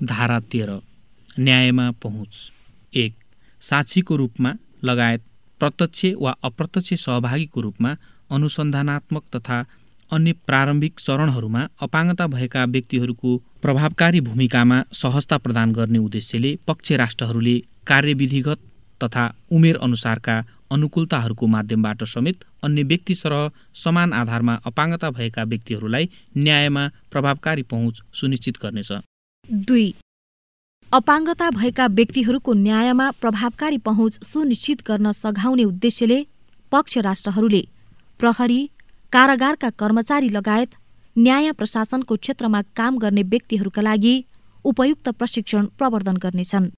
धारा तेह्र न्यायमा पहुँच। एक साक्षीको रूपमा लगायत प्रत्यक्ष वा अप्रत्यक्ष सहभागीको रूपमा अनुसन्धानात्मक तथा अन्य प्रारम्भिक चरणहरूमा अपाङ्गता भएका व्यक्तिहरूको प्रभावकारी भूमिकामा सहजता प्रदान गर्ने उद्देश्यले पक्ष राष्ट्रहरूले कार्यविधिगत तथा उमेर अनुसारका अनुकूलताहरूको माध्यमबाट समेत अन्य व्यक्ति सरह समान आधारमा अपाङ्गता भएका व्यक्तिहरूलाई न्यायमा प्रभावकारी पहुँच सुनिश्चित गर्नेछ। दुई। अपाङ्गता भएका व्यक्तिहरूको न्यायमा प्रभावकारी पहुँच सुनिश्चित गर्न सघाउने उद्देश्यले पक्ष राष्ट्रहरूले प्रहरी कारागारका कर्मचारी लगायत न्याय प्रशासनको क्षेत्रमा काम गर्ने व्यक्तिहरूका लागि उपयुक्त प्रशिक्षण प्रवर्धन गर्नेछन्।